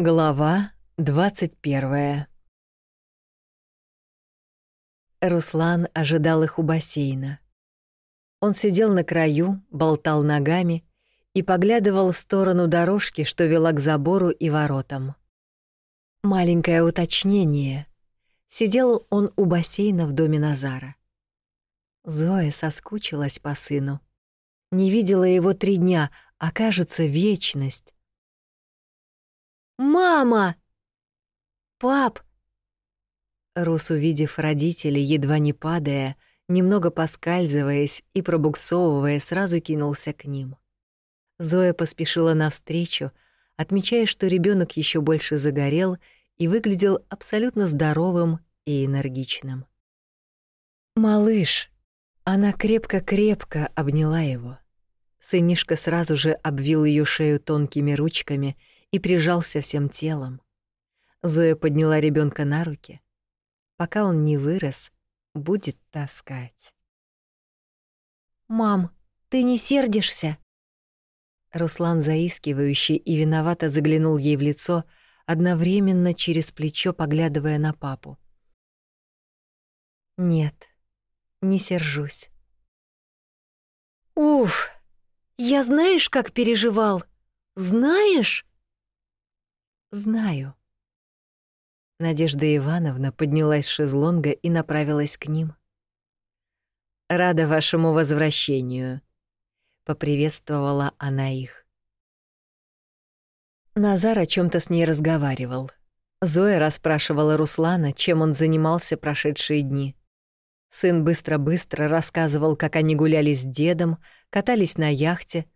Глава 21 Руслан ожидал их у бассейна. Он сидел на краю, болтал ногами и поглядывал в сторону дорожки, что вела к забору и воротам. Маленькое уточнение. Сидел он у бассейна в доме Назара. Зоя соскучилась по сыну. Не видела его три дня, а кажется, вечность. «Мама!» «Пап!» Рус, увидев родителей, едва не падая, немного поскальзываясь и пробуксовывая, сразу кинулся к ним. Зоя поспешила навстречу, отмечая, что ребенок еще больше загорел и выглядел абсолютно здоровым и энергичным. «Малыш!» Она крепко-крепко обняла его. Сынишка сразу же обвил ее шею тонкими ручками и прижался всем телом. Зоя подняла ребенка на руки. Пока он не вырос, будет таскать. «Мам, ты не сердишься?» Руслан заискивающе и виновато заглянул ей в лицо, одновременно через плечо поглядывая на папу. «Нет, не сержусь». «Уф, я знаешь, как переживал? Знаешь?» Знаю. Надежда Ивановна поднялась с шезлонга и направилась к ним. Рада вашему возвращению, поприветствовала она их. Назар о чем то с ней разговаривал. Зоя расспрашивала Руслана, чем он занимался прошедшие дни. Сын быстро-быстро рассказывал, как они гуляли с дедом, катались на яхте,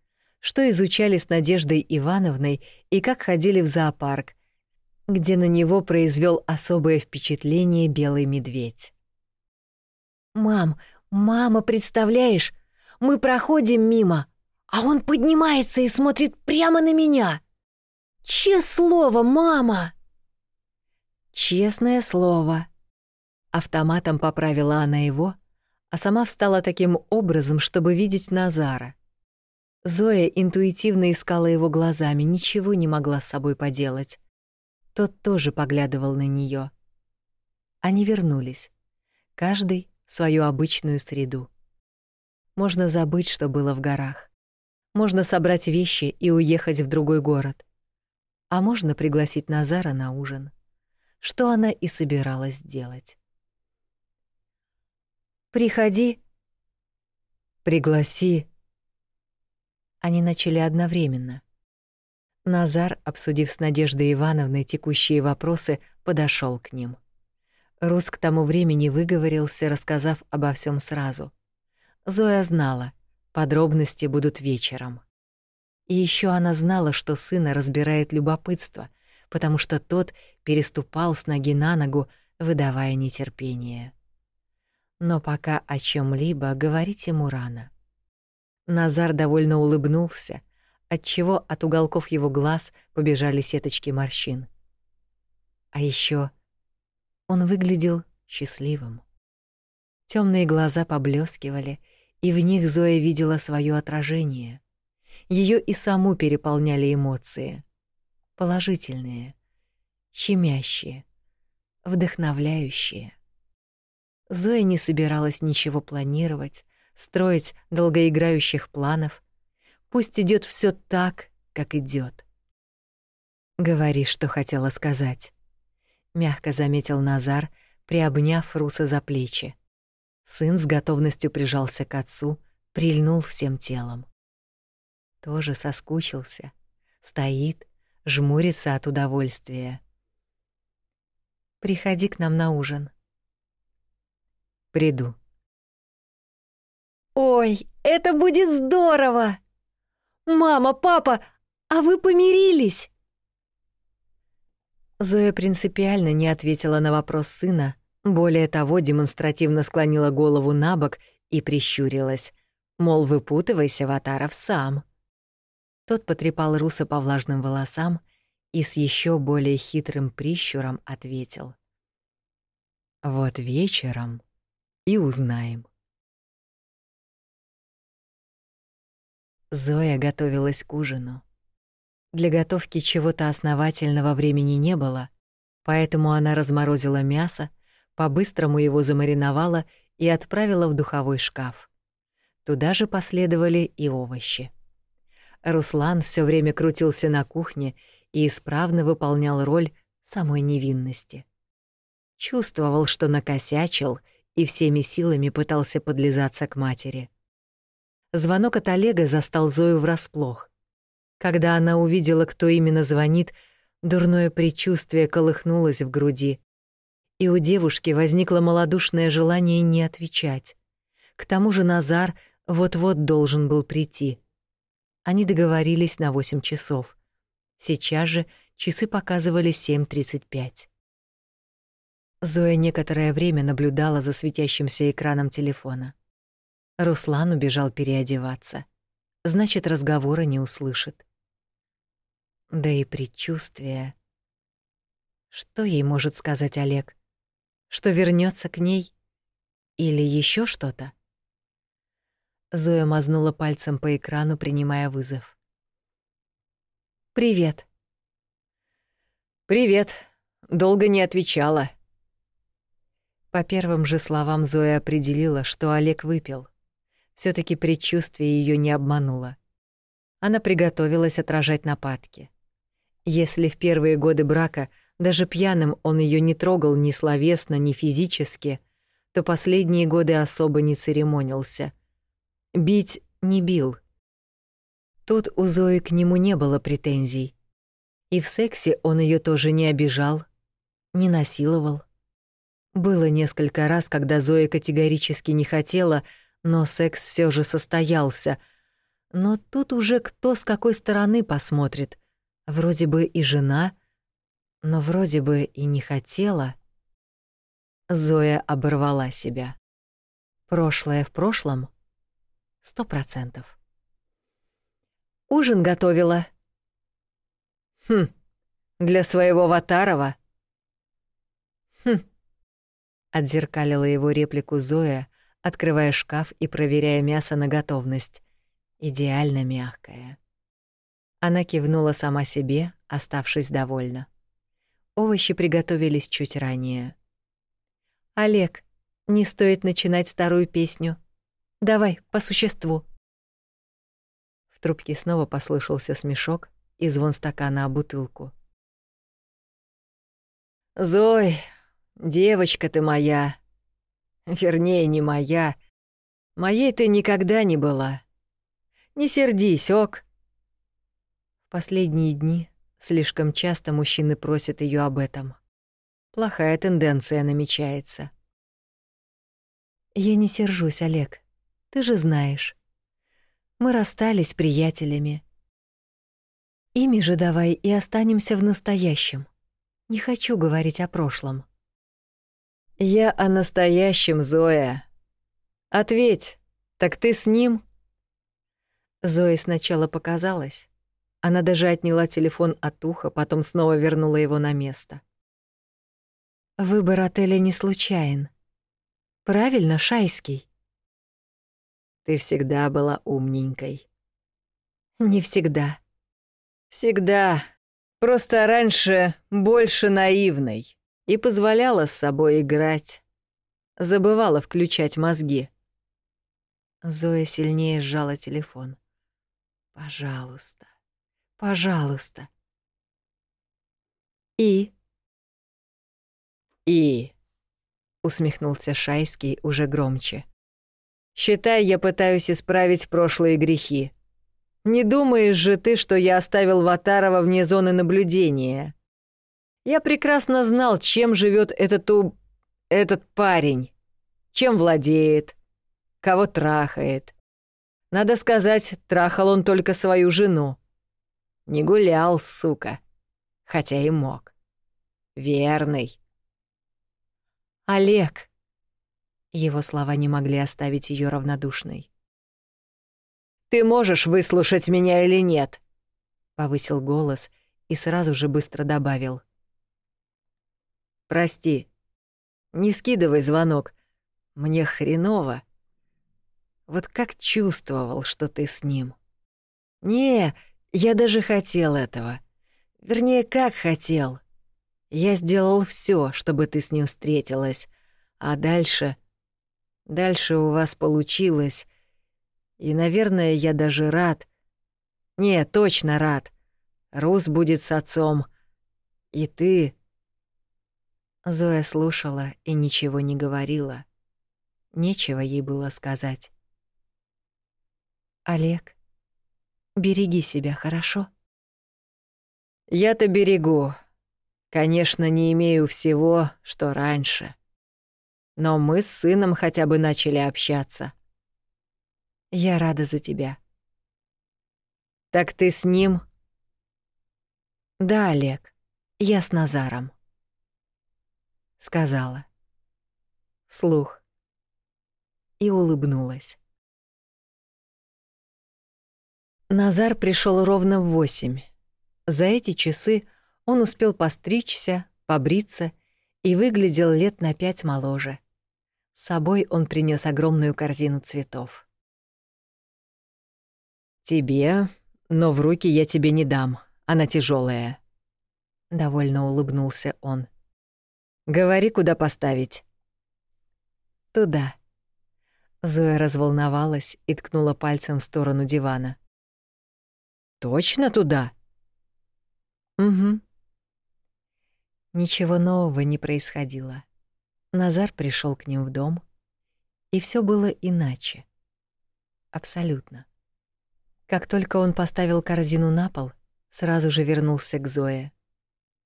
что изучали с Надеждой Ивановной и как ходили в зоопарк, где на него произвел особое впечатление белый медведь. «Мам, мама, представляешь, мы проходим мимо, а он поднимается и смотрит прямо на меня. Честное слово, мама!» «Честное слово!» Автоматом поправила она его, а сама встала таким образом, чтобы видеть Назара — Зоя интуитивно искала его глазами, ничего не могла с собой поделать. Тот тоже поглядывал на нее. Они вернулись. Каждый в свою обычную среду. Можно забыть, что было в горах. Можно собрать вещи и уехать в другой город. А можно пригласить Назара на ужин. Что она и собиралась делать. «Приходи». «Пригласи», они начали одновременно. Назар, обсудив с Надеждой Ивановной текущие вопросы, подошел к ним. Рус к тому времени выговорился, рассказав обо всем сразу. Зоя знала, подробности будут вечером. И еще она знала, что сына разбирает любопытство, потому что тот переступал с ноги на ногу, выдавая нетерпение. Но пока о чем либо говорить ему рано. Назар довольно улыбнулся, отчего от уголков его глаз побежали сеточки морщин. А еще он выглядел счастливым. Темные глаза поблескивали, и в них Зоя видела свое отражение. Ее и саму переполняли эмоции. Положительные, щемящие, вдохновляющие. Зоя не собиралась ничего планировать, строить долгоиграющих планов. Пусть идет все так, как идет. Говори, что хотела сказать, мягко заметил Назар, приобняв Руса за плечи. Сын с готовностью прижался к отцу, прильнул всем телом. Тоже соскучился, стоит, жмурится от удовольствия. Приходи к нам на ужин. Приду. Ой, это будет здорово! Мама, папа, а вы помирились? Зоя принципиально не ответила на вопрос сына, более того, демонстративно склонила голову на бок и прищурилась, мол, выпутывайся, Ватаров, сам. Тот потрепал Руса по влажным волосам и с еще более хитрым прищуром ответил. «Вот вечером и узнаем». Зоя готовилась к ужину. Для готовки чего-то основательного времени не было, поэтому она разморозила мясо, по-быстрому его замариновала и отправила в духовой шкаф. Туда же последовали и овощи. Руслан все время крутился на кухне и исправно выполнял роль самой невинности. Чувствовал, что накосячил, и всеми силами пытался подлизаться к матери. Звонок от Олега застал Зою врасплох. Когда она увидела, кто именно звонит, дурное предчувствие колыхнулось в груди, и у девушки возникло малодушное желание не отвечать. К тому же Назар вот-вот должен был прийти. Они договорились на 8 часов. Сейчас же часы показывали 7:35. Зоя некоторое время наблюдала за светящимся экраном телефона. Руслан убежал переодеваться. Значит, разговора не услышит. Да и предчувствие. Что ей может сказать Олег? что вернется к ней или еще что-то. Зоя мазнула пальцем по экрану, принимая вызов. Привет. Привет. Долго не отвечала. По первым же словам Зоя определила, что Олег выпил. Все таки предчувствие ее не обмануло. Она приготовилась отражать нападки. Если в первые годы брака даже пьяным он ее не трогал ни словесно, ни физически, то последние годы особо не церемонился. Бить не бил. Тут у Зои к нему не было претензий. И в сексе он ее тоже не обижал, не насиловал. Было несколько раз, когда Зоя категорически не хотела, но секс все же состоялся. Но тут уже кто с какой стороны посмотрит. Вроде бы и жена — но вроде бы и не хотела. Зоя оборвала себя. Прошлое в прошлом? Сто процентов. Ужин готовила. Хм, для своего Ватарова? Хм. Отзеркалила его реплику Зоя, открывая шкаф и проверяя мясо на готовность. Идеально мягкое. Она кивнула сама себе, оставшись довольна. Овощи приготовились чуть ранее. «Олег, не стоит начинать старую песню. Давай, по существу». В трубке снова послышался смешок и звон стакана о бутылку. «Зой, девочка ты моя. Вернее, не моя. Моей ты никогда не была. Не сердись, ок». В последние дни Слишком часто мужчины просят ее об этом. Плохая тенденция намечается. Я не сержусь, Олег. Ты же знаешь. Мы расстались приятелями. Ими же давай и останемся в настоящем. Не хочу говорить о прошлом. Я о настоящем, Зоя. Ответь, так ты с ним? Зое сначала показалось, она даже отняла телефон от уха, потом снова вернула его на место. Выбор отеля не случайен. Правильно, Шайский. Ты всегда была умненькой. Не всегда. Всегда. Просто раньше больше наивной и позволяла с собой играть. Забывала включать мозги. Зоя сильнее сжала телефон. Пожалуйста. Пожалуйста. И? И, усмехнулся Шайский уже громче. Считай, я пытаюсь исправить прошлые грехи. Не думаешь же ты, что я оставил Ватарова вне зоны наблюдения? Я прекрасно знал, чем живет этот у... этот парень, чем владеет, кого трахает. Надо сказать, трахал он только свою жену. Не гулял, сука. Хотя и мог. Верный. Олег. Его слова не могли оставить ее равнодушной. Ты можешь выслушать меня или нет? Повысил голос и сразу же быстро добавил. Прости. Не скидывай звонок. Мне хреново. Вот как чувствовал, что ты с ним. Не, Я даже хотел этого. Вернее, как хотел. Я сделал все, чтобы ты с ним встретилась. А дальше... Дальше у вас получилось. И, наверное, я даже рад. Не, точно рад. Рус будет с отцом. И ты... Зоя слушала и ничего не говорила. Нечего ей было сказать. «Олег, береги себя, хорошо?» «Я-то берегу. Конечно, не имею всего, что раньше. Но мы с сыном хотя бы начали общаться. Я рада за тебя». «Так ты с ним?» «Да, Олег, я с Назаром» сказала. Слух. И улыбнулась. Назар пришел ровно в восемь. За эти часы он успел постричься, побриться и выглядел лет на пять моложе. С собой он принес огромную корзину цветов. «Тебе, но в руки я тебе не дам, она тяжелая. Довольно улыбнулся он. Говори, куда поставить. Туда. Зоя разволновалась и ткнула пальцем в сторону дивана. Точно туда? Угу. Ничего нового не происходило. Назар пришел к ним в дом, и все было иначе. Абсолютно. Как только он поставил корзину на пол, сразу же вернулся к Зое.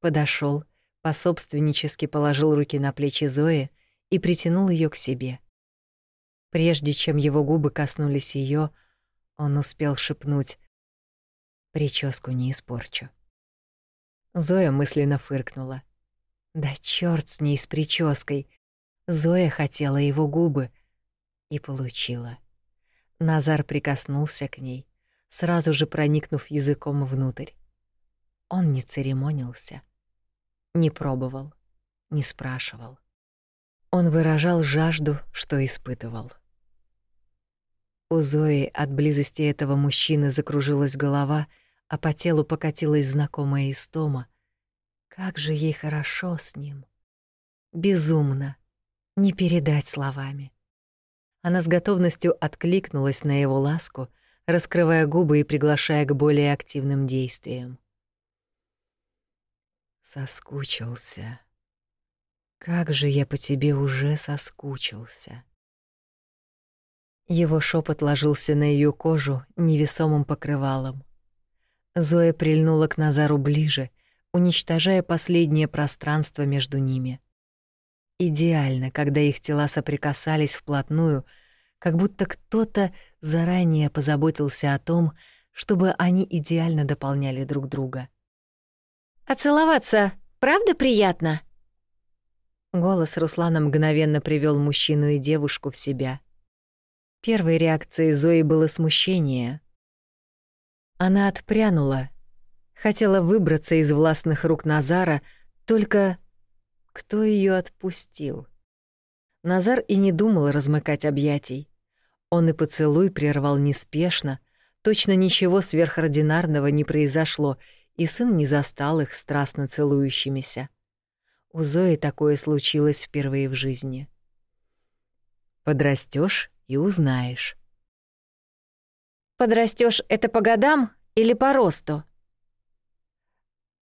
Подошел, пособственнически положил руки на плечи Зои и притянул ее к себе. Прежде чем его губы коснулись ее, он успел шепнуть «Прическу не испорчу». Зоя мысленно фыркнула. Да чёрт с ней с прической. Зоя хотела его губы и получила. Назар прикоснулся к ней, сразу же проникнув языком внутрь. Он не церемонился. Не пробовал, не спрашивал. Он выражал жажду, что испытывал. У Зои от близости этого мужчины закружилась голова, а по телу покатилась знакомая истома. Как же ей хорошо с ним. Безумно. Не передать словами. Она с готовностью откликнулась на его ласку, раскрывая губы и приглашая к более активным действиям. Соскучился. Как же я по тебе уже соскучился. Его шепот ложился на ее кожу невесомым покрывалом. Зоя прильнула к Назару ближе, уничтожая последнее пространство между ними. Идеально, когда их тела соприкасались вплотную, как будто кто-то заранее позаботился о том, чтобы они идеально дополняли друг друга. А целоваться правда приятно? Голос Руслана мгновенно привел мужчину и девушку в себя. Первой реакцией Зои было смущение. Она отпрянула, хотела выбраться из властных рук Назара, только кто ее отпустил? Назар и не думал размыкать объятий. Он и поцелуй прервал неспешно, точно ничего сверхординарного не произошло, и сын не застал их страстно целующимися. У Зои такое случилось впервые в жизни. Подрастешь и узнаешь. Подрастешь это по годам или по росту?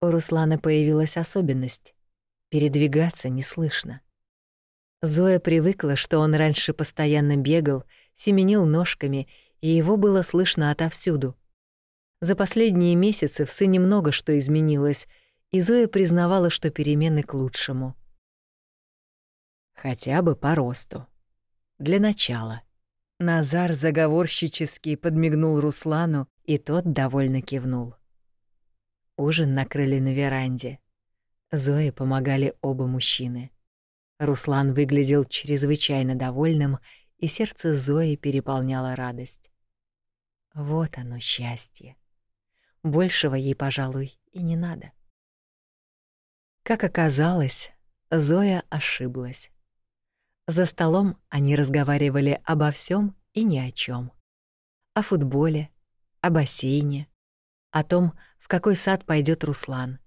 У Руслана появилась особенность — передвигаться не слышно. Зоя привыкла, что он раньше постоянно бегал, семенил ножками, и его было слышно отовсюду — за последние месяцы в сыне много что изменилось, и Зоя признавала, что перемены к лучшему. Хотя бы по росту. Для начала. Назар заговорщически подмигнул Руслану, и тот довольно кивнул. Ужин накрыли на веранде. Зое помогали оба мужчины. Руслан выглядел чрезвычайно довольным, и сердце Зои переполняло радость. Вот оно счастье. Большего ей, пожалуй, и не надо. Как оказалось, Зоя ошиблась. За столом они разговаривали обо всем и ни о чем: О футболе, о бассейне, о том, в какой сад пойдет Руслан.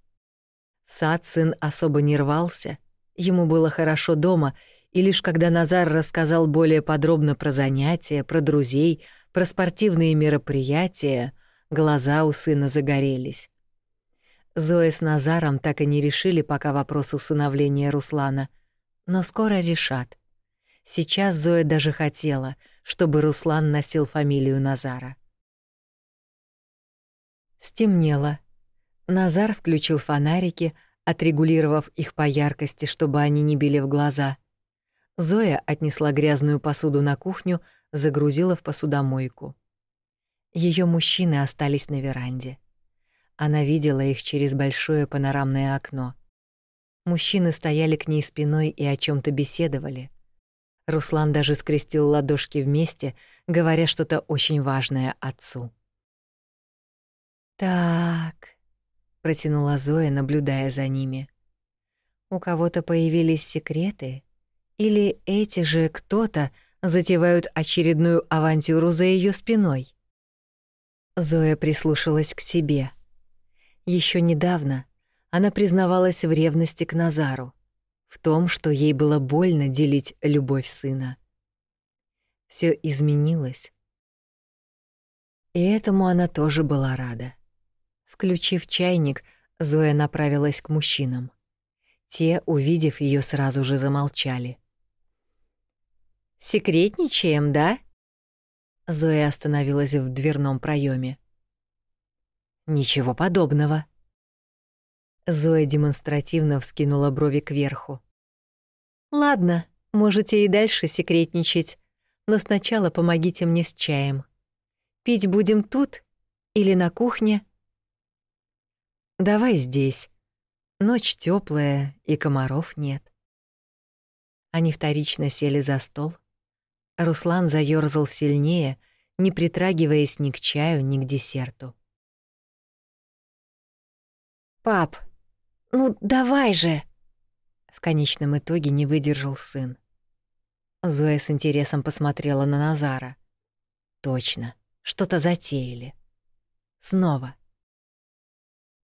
Сад сын особо не рвался, ему было хорошо дома, и лишь когда Назар рассказал более подробно про занятия, про друзей, про спортивные мероприятия, глаза у сына загорелись. Зоя с Назаром так и не решили пока вопрос усыновления Руслана, но скоро решат. Сейчас Зоя даже хотела, чтобы Руслан носил фамилию Назара. Стемнело. Назар включил фонарики, отрегулировав их по яркости, чтобы они не били в глаза. Зоя отнесла грязную посуду на кухню, загрузила в посудомойку. Ее мужчины остались на веранде. Она видела их через большое панорамное окно. Мужчины стояли к ней спиной и о чем то беседовали. Руслан даже скрестил ладошки вместе, говоря что-то очень важное отцу. «Так», — протянула Зоя, наблюдая за ними. «У кого-то появились секреты? Или эти же кто-то затевают очередную авантюру за ее спиной?» Зоя прислушалась к себе. Еще недавно она признавалась в ревности к Назару в том, что ей было больно делить любовь сына. Все изменилось. И этому она тоже была рада. Включив чайник, Зоя направилась к мужчинам. Те, увидев ее, сразу же замолчали. «Секретничаем, да?» Зоя остановилась в дверном проеме. «Ничего подобного», Зоя демонстративно вскинула брови кверху. Ладно, можете и дальше секретничать, но сначала помогите мне с чаем. Пить будем тут или на кухне? Давай здесь. Ночь теплая и комаров нет. Они вторично сели за стол. Руслан заёрзал сильнее, не притрагиваясь ни к чаю, ни к десерту. «Пап, ну, давай же!» В конечном итоге не выдержал сын. Зоя с интересом посмотрела на Назара. Точно, что-то затеяли. Снова.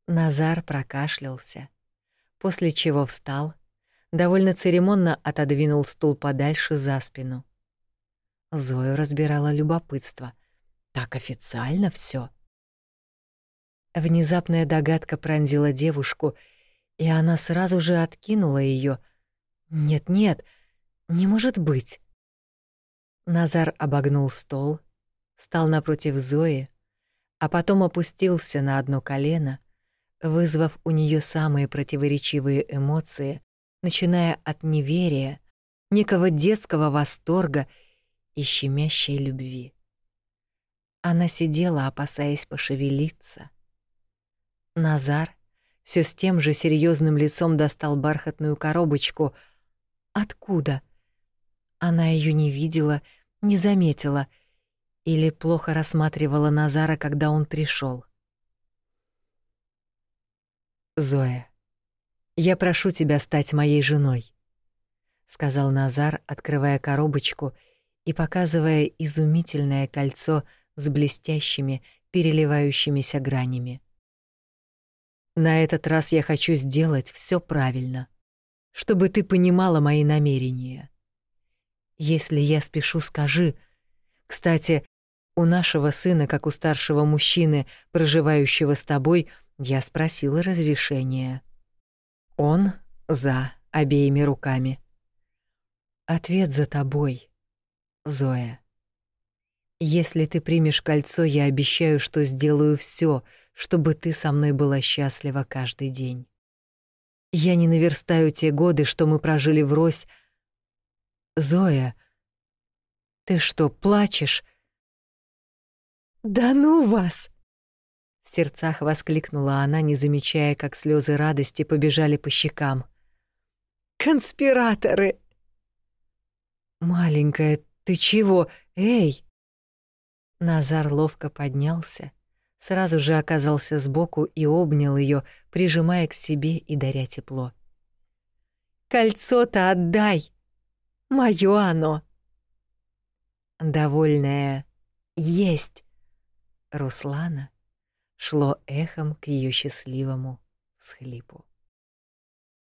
Назар прокашлялся, после чего встал, довольно церемонно отодвинул стул подальше за спину. Зою разбирало любопытство. Так официально все. Внезапная догадка пронзила девушку — и она сразу же откинула ее. Нет-нет, не может быть. Назар обогнул стол, стал напротив Зои, а потом опустился на одно колено, вызвав у нее самые противоречивые эмоции, начиная от неверия, некого детского восторга и щемящей любви. Она сидела, опасаясь пошевелиться. Назар все с тем же серьезным лицом достал бархатную коробочку. Откуда? Она ее не видела, не заметила или плохо рассматривала Назара, когда он пришел. Зоя, я прошу тебя стать моей женой, сказал Назар, открывая коробочку и показывая изумительное кольцо с блестящими, переливающимися гранями. На этот раз я хочу сделать все правильно, чтобы ты понимала мои намерения. Если я спешу, скажи. Кстати, у нашего сына, как у старшего мужчины, проживающего с тобой, я спросила разрешения. Он за обеими руками. Ответ за тобой, Зоя. Если ты примешь кольцо, я обещаю, что сделаю все, чтобы ты со мной была счастлива каждый день. Я не наверстаю те годы, что мы прожили врозь. Зоя, ты что, плачешь? Да ну вас! В сердцах воскликнула она, не замечая, как слезы радости побежали по щекам. Конспираторы! Маленькая, ты чего? Эй! Назар ловко поднялся, сразу же оказался сбоку и обнял ее, прижимая к себе и даря тепло. «Кольцо-то отдай! Моё оно!» Довольная «Есть!» Руслана шло эхом к ее счастливому схлипу.